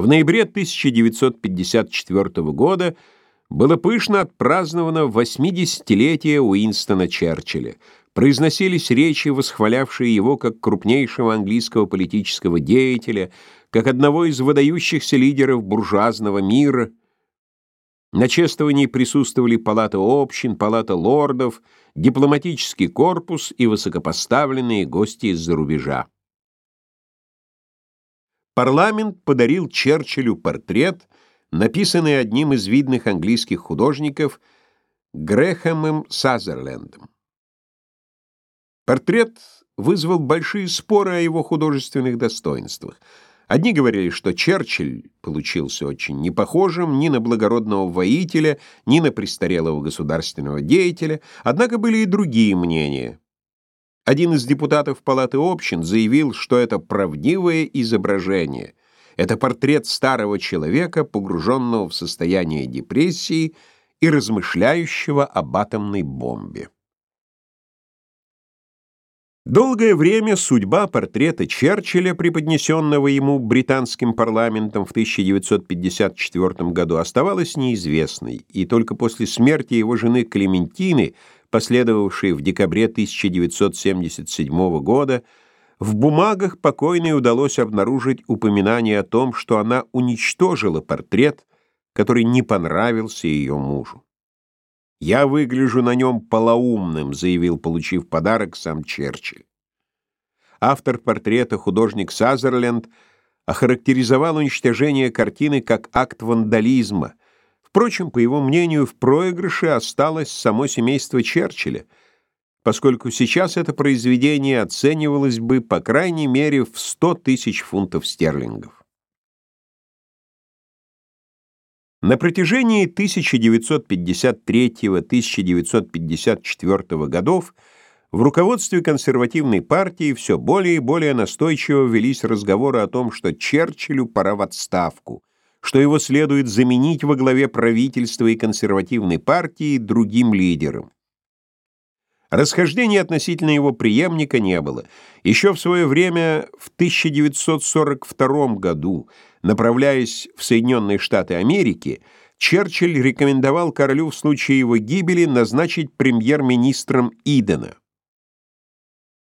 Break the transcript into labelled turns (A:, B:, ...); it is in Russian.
A: В ноябре 1954 года было пышно отпраздновано 80-летие Уинстона Черчилля. Произносились речи, восхвалявшие его как крупнейшего английского политического деятеля, как одного из выдающихся лидеров буржуазного мира. На чествовании присутствовали Палата общин, Палата лордов, дипломатический корпус и высокопоставленные гости из-за рубежа. Парламент подарил Черчиллю портрет, написанный одним из видных английских художников Грэхэмом Сазерлендом. Портрет вызвал большие споры о его художественных достоинствах. Одни говорили, что Черчилль получился очень непохожим ни на благородного воителя, ни на престарелого государственного деятеля, однако были и другие мнения. Один из депутатов Палаты общин заявил, что это правдивое изображение. Это портрет старого человека, погруженного в состояние депрессии и размышляющего об атомной бомбе. Долгое время судьба портрета Черчилля, преподнесенного ему британским парламентом в 1954 году, оставалась неизвестной, и только после смерти его жены Клементины, последовавшей в декабре 1977 года, в бумагах покойной удалось обнаружить упоминание о том, что она уничтожила портрет, который не понравился ее мужу. «Я выгляжу на нем полоумным», — заявил, получив подарок сам Черчилль. Автор портрета, художник Сазерленд, охарактеризовал уничтожение картины как акт вандализма. Впрочем, по его мнению, в проигрыше осталось само семейство Черчилля, поскольку сейчас это произведение оценивалось бы, по крайней мере, в 100 тысяч фунтов стерлингов. На протяжении 1953-1954 годов в руководстве консервативной партии все более и более настойчиво велись разговоры о том, что Черчиллю пора в отставку, что его следует заменить во главе правительства и консервативной партии другим лидером. Расхождений относительно его преемника не было. Еще в свое время, в 1942 году, направляясь в Соединенные Штаты Америки, Черчилль рекомендовал королю в случае его гибели назначить премьер-министром Идена.